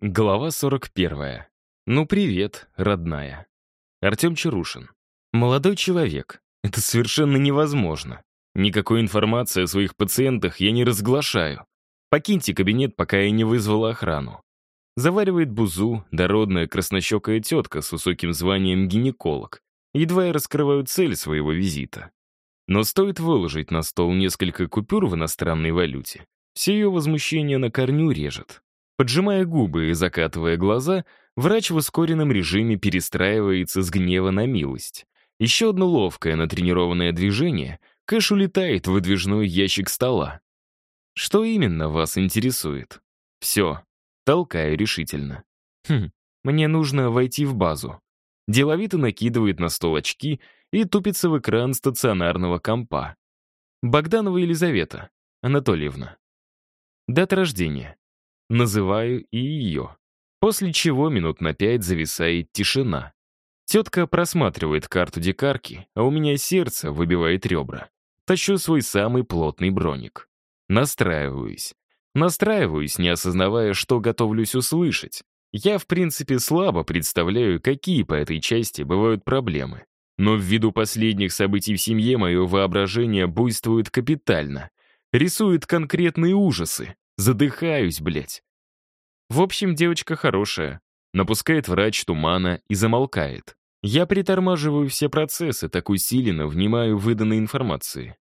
Глава 41. Ну, привет, родная. Артем Чарушин. Молодой человек. Это совершенно невозможно. Никакой информации о своих пациентах я не разглашаю. Покиньте кабинет, пока я не вызвала охрану. Заваривает бузу дородная краснощекая тетка с высоким званием гинеколог. Едва я раскрываю цель своего визита. Но стоит выложить на стол несколько купюр в иностранной валюте, все ее возмущение на корню режет. Поджимая губы и закатывая глаза, врач в ускоренном режиме перестраивается с гнева на милость. Еще одно ловкое натренированное движение, Кэш улетает в выдвижной ящик стола. Что именно вас интересует? Все. Толкаю решительно. Хм, мне нужно войти в базу. Деловито накидывает на стол очки и тупится в экран стационарного компа. Богданова Елизавета Анатольевна. Дата рождения. Называю и ее. После чего минут на пять зависает тишина. Тетка просматривает карту дикарки, а у меня сердце выбивает ребра. Тащу свой самый плотный броник. Настраиваюсь. Настраиваюсь, не осознавая, что готовлюсь услышать. Я, в принципе, слабо представляю, какие по этой части бывают проблемы. Но ввиду последних событий в семье мое воображение буйствует капитально. Рисует конкретные ужасы, Задыхаюсь, блядь. В общем, девочка хорошая. Напускает врач тумана и замолкает. Я притормаживаю все процессы, так усиленно внимаю выданной информации.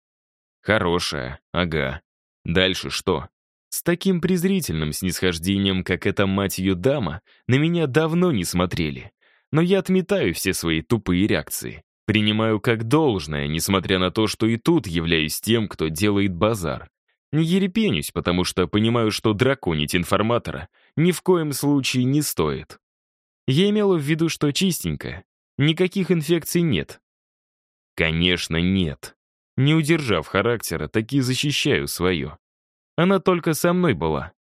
Хорошая, ага. Дальше что? С таким презрительным снисхождением, как эта мать ее дама, на меня давно не смотрели. Но я отметаю все свои тупые реакции. Принимаю как должное, несмотря на то, что и тут являюсь тем, кто делает базар. Не ерепенюсь, потому что понимаю, что драконить информатора ни в коем случае не стоит. Я имела в виду, что чистенько. Никаких инфекций нет. Конечно, нет. Не удержав характера, таки защищаю свое. Она только со мной была.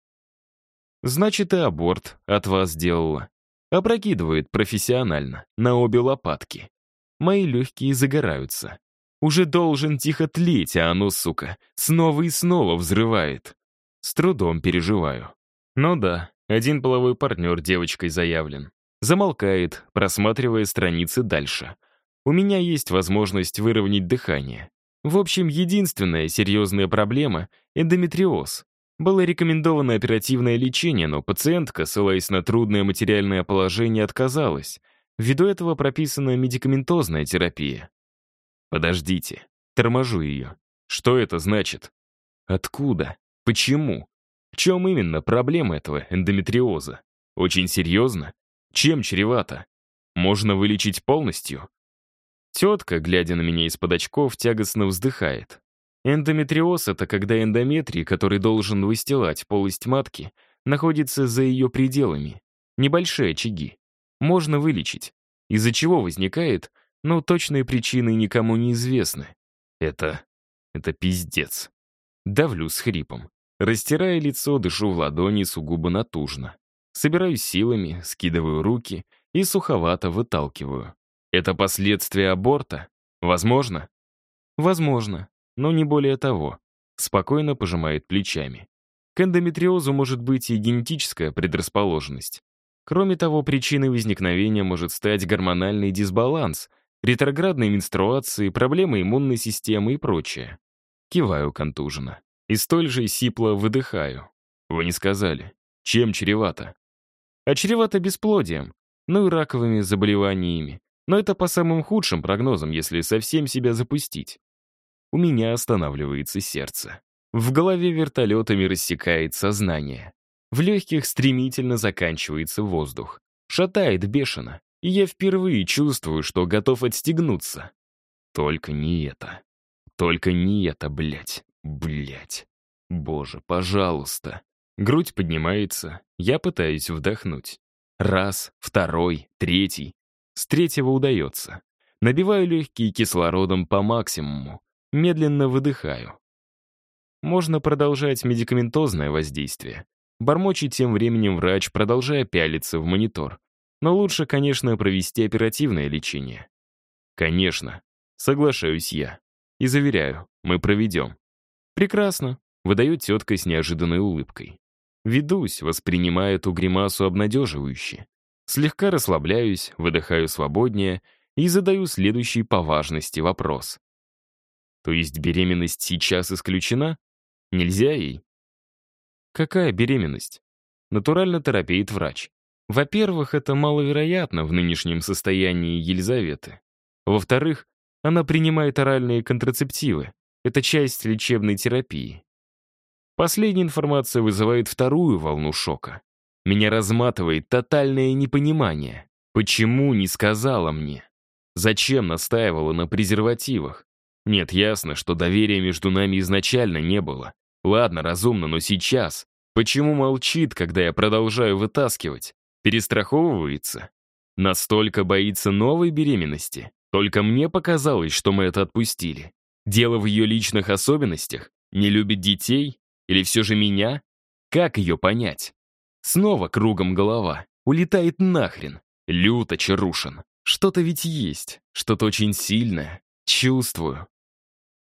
Значит, и аборт от вас сделала. Опрокидывает профессионально, на обе лопатки. Мои легкие загораются. Уже должен тихо тлеть, а оно, сука, снова и снова взрывает. С трудом переживаю. Ну да, один половой партнер девочкой заявлен. Замолкает, просматривая страницы дальше. У меня есть возможность выровнять дыхание. В общем, единственная серьезная проблема — эндометриоз. Было рекомендовано оперативное лечение, но пациентка, ссылаясь на трудное материальное положение, отказалась. Ввиду этого прописана медикаментозная терапия. Подождите. Торможу ее. Что это значит? Откуда? Почему? В чем именно проблема этого эндометриоза? Очень серьезно? Чем чревато? Можно вылечить полностью? Тетка, глядя на меня из-под очков, тягостно вздыхает. Эндометриоз — это когда эндометрий, который должен выстилать полость матки, находится за ее пределами. Небольшие очаги. Можно вылечить. Из-за чего возникает но точные причины никому не известны. Это... это пиздец. Давлю с хрипом. Растирая лицо, дышу в ладони сугубо натужно. Собираюсь силами, скидываю руки и суховато выталкиваю. Это последствия аборта? Возможно? Возможно, но не более того. Спокойно пожимает плечами. К эндометриозу может быть и генетическая предрасположенность. Кроме того, причиной возникновения может стать гормональный дисбаланс, ретроградные менструации, проблемы иммунной системы и прочее. Киваю контуженно. И столь же сипло выдыхаю. Вы не сказали. Чем чревато? А чревато бесплодием, ну и раковыми заболеваниями. Но это по самым худшим прогнозам, если совсем себя запустить. У меня останавливается сердце. В голове вертолетами рассекает сознание. В легких стремительно заканчивается воздух. Шатает бешено и я впервые чувствую, что готов отстегнуться. Только не это. Только не это, блядь. Блядь. Боже, пожалуйста. Грудь поднимается, я пытаюсь вдохнуть. Раз, второй, третий. С третьего удается. Набиваю легкие кислородом по максимуму. Медленно выдыхаю. Можно продолжать медикаментозное воздействие. Бормочет тем временем врач, продолжая пялиться в монитор. Но лучше, конечно, провести оперативное лечение. Конечно, соглашаюсь я. И заверяю, мы проведем. Прекрасно, выдает тетка с неожиданной улыбкой. Ведусь, воспринимая эту гримасу обнадеживающе. Слегка расслабляюсь, выдыхаю свободнее и задаю следующий по важности вопрос. То есть беременность сейчас исключена? Нельзя ей? Какая беременность? Натурально торопеет врач. Во-первых, это маловероятно в нынешнем состоянии Елизаветы. Во-вторых, она принимает оральные контрацептивы. Это часть лечебной терапии. Последняя информация вызывает вторую волну шока. Меня разматывает тотальное непонимание. Почему не сказала мне? Зачем настаивала на презервативах? Нет, ясно, что доверия между нами изначально не было. Ладно, разумно, но сейчас. Почему молчит, когда я продолжаю вытаскивать? Перестраховывается? Настолько боится новой беременности? Только мне показалось, что мы это отпустили. Дело в ее личных особенностях? Не любит детей? Или все же меня? Как ее понять? Снова кругом голова. Улетает нахрен. Люто чарушен. Что-то ведь есть. Что-то очень сильное. Чувствую.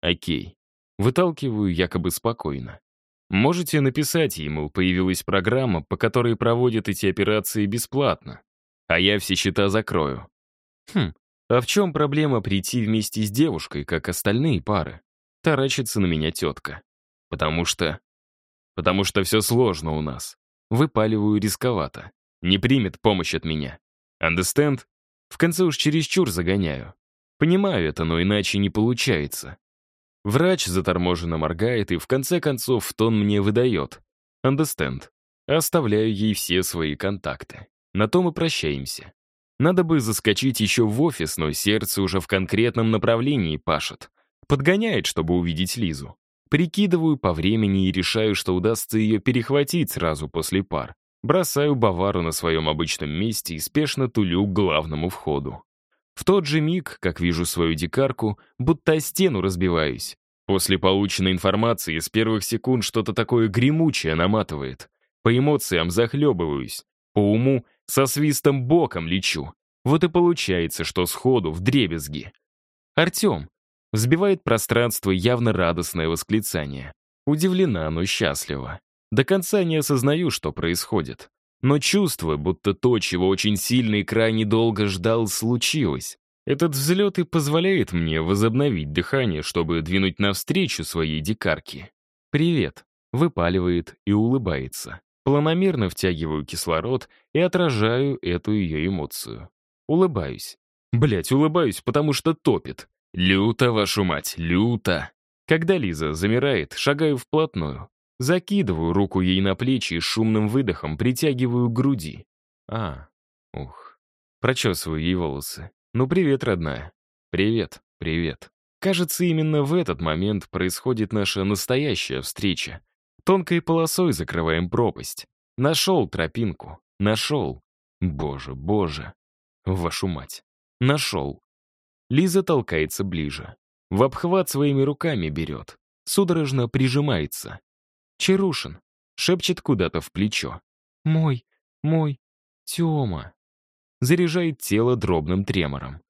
Окей. Выталкиваю якобы спокойно. Можете написать ему, появилась программа, по которой проводят эти операции бесплатно. А я все счета закрою. Хм, а в чем проблема прийти вместе с девушкой, как остальные пары? Таращится на меня тетка. Потому что... Потому что все сложно у нас. Выпаливаю рисковато. Не примет помощь от меня. Understand? В конце уж чересчур загоняю. Понимаю это, но иначе не получается. Врач заторможенно моргает и в конце концов тон мне выдает. Understand. Оставляю ей все свои контакты. На том и прощаемся. Надо бы заскочить еще в офис, но сердце уже в конкретном направлении пашет. Подгоняет, чтобы увидеть Лизу. Прикидываю по времени и решаю, что удастся ее перехватить сразу после пар. Бросаю Бавару на своем обычном месте и спешно тулю к главному входу. В тот же миг, как вижу свою дикарку, будто о стену разбиваюсь. После полученной информации с первых секунд что-то такое гремучее наматывает. По эмоциям захлебываюсь. По уму со свистом боком лечу. Вот и получается, что сходу в дребезги. «Артем!» Взбивает пространство явно радостное восклицание. Удивлена, но счастлива. До конца не осознаю, что происходит но чувствую, будто то, чего очень сильно и крайне долго ждал, случилось. Этот взлет и позволяет мне возобновить дыхание, чтобы двинуть навстречу своей дикарке. «Привет», — выпаливает и улыбается. Планомерно втягиваю кислород и отражаю эту ее эмоцию. Улыбаюсь. Блять, улыбаюсь, потому что топит. Люто, вашу мать, люто. Когда Лиза замирает, шагаю вплотную. Закидываю руку ей на плечи и шумным выдохом притягиваю к груди. А, ух. Прочесываю ей волосы. «Ну, привет, родная». «Привет, привет». Кажется, именно в этот момент происходит наша настоящая встреча. Тонкой полосой закрываем пропасть. Нашел тропинку. Нашел. Боже, боже. Вашу мать. Нашел. Лиза толкается ближе. В обхват своими руками берет. Судорожно прижимается. Чарушин. Шепчет куда-то в плечо. «Мой, мой, Тёма». Заряжает тело дробным тремором.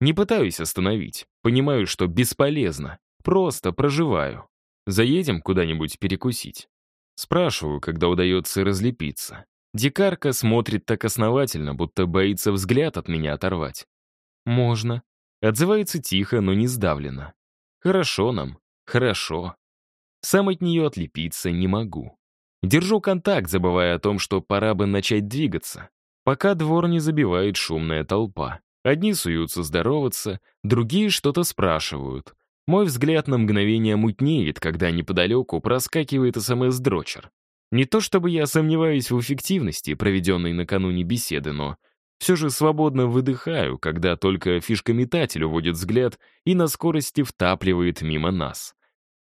Не пытаюсь остановить. Понимаю, что бесполезно. Просто проживаю. Заедем куда-нибудь перекусить. Спрашиваю, когда удается разлепиться. Дикарка смотрит так основательно, будто боится взгляд от меня оторвать. «Можно». Отзывается тихо, но не сдавленно. «Хорошо нам. Хорошо». Сам от нее отлепиться не могу. Держу контакт, забывая о том, что пора бы начать двигаться. Пока двор не забивает шумная толпа. Одни суются здороваться, другие что-то спрашивают. Мой взгляд на мгновение мутнеет, когда неподалеку проскакивает СМС-дрочер. Не то чтобы я сомневаюсь в эффективности проведенной накануне беседы, но все же свободно выдыхаю, когда только фишкометатель уводит взгляд и на скорости втапливает мимо нас.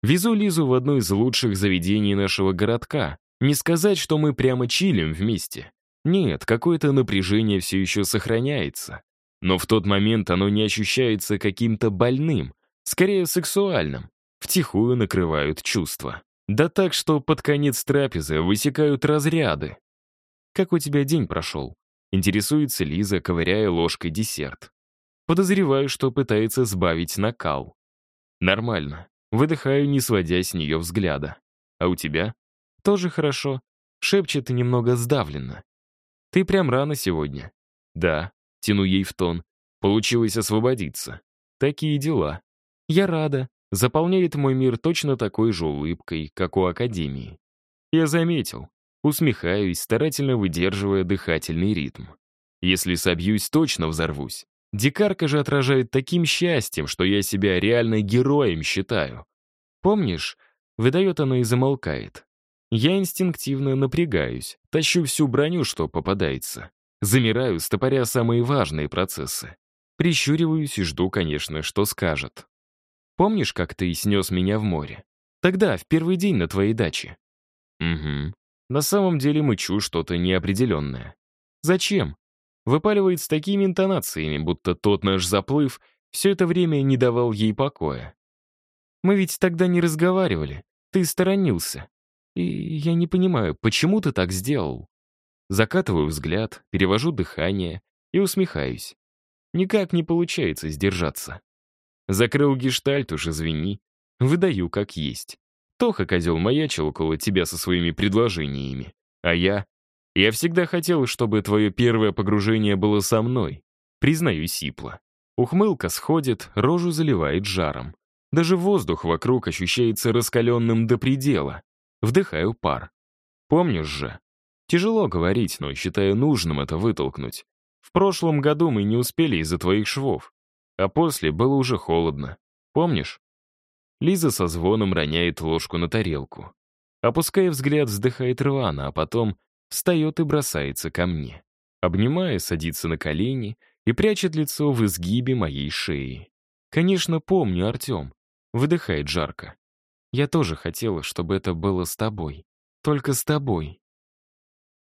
Везу Лизу в одно из лучших заведений нашего городка. Не сказать, что мы прямо чилим вместе. Нет, какое-то напряжение все еще сохраняется. Но в тот момент оно не ощущается каким-то больным, скорее сексуальным. Втихую накрывают чувства. Да так, что под конец трапезы высекают разряды. «Как у тебя день прошел?» Интересуется Лиза, ковыряя ложкой десерт. Подозреваю, что пытается сбавить накал. Нормально. Выдыхаю, не сводя с нее взгляда. А у тебя? Тоже хорошо. Шепчет немного сдавленно. «Ты прям рано сегодня». «Да», — тяну ей в тон. «Получилось освободиться. Такие дела. Я рада. Заполняет мой мир точно такой же улыбкой, как у Академии. Я заметил. Усмехаюсь, старательно выдерживая дыхательный ритм. Если собьюсь, точно взорвусь. Дикарка же отражает таким счастьем, что я себя реально героем считаю. Помнишь? Выдает она и замолкает. Я инстинктивно напрягаюсь, тащу всю броню, что попадается. Замираю, стопоря самые важные процессы. Прищуриваюсь и жду, конечно, что скажет. Помнишь, как ты снес меня в море? Тогда, в первый день на твоей даче. Угу. На самом деле мычу что-то неопределенное. Зачем? Выпаливает с такими интонациями, будто тот наш заплыв все это время не давал ей покоя. Мы ведь тогда не разговаривали. Ты сторонился. И я не понимаю, почему ты так сделал? Закатываю взгляд, перевожу дыхание и усмехаюсь. Никак не получается сдержаться. Закрыл гештальт, уж извини. Выдаю как есть. Тоха, козел, маячил около тебя со своими предложениями. А я? Я всегда хотел, чтобы твое первое погружение было со мной. Признаю сипло. Ухмылка сходит, рожу заливает жаром. Даже воздух вокруг ощущается раскаленным до предела. Вдыхаю пар. Помнишь же? Тяжело говорить, но считаю нужным это вытолкнуть. В прошлом году мы не успели из-за твоих швов. А после было уже холодно. Помнишь? Лиза со звоном роняет ложку на тарелку. Опуская взгляд, вздыхает рвано, а потом встает и бросается ко мне. Обнимая, садится на колени и прячет лицо в изгибе моей шеи. «Конечно, помню, Артем», — выдыхает жарко. «Я тоже хотела, чтобы это было с тобой. Только с тобой».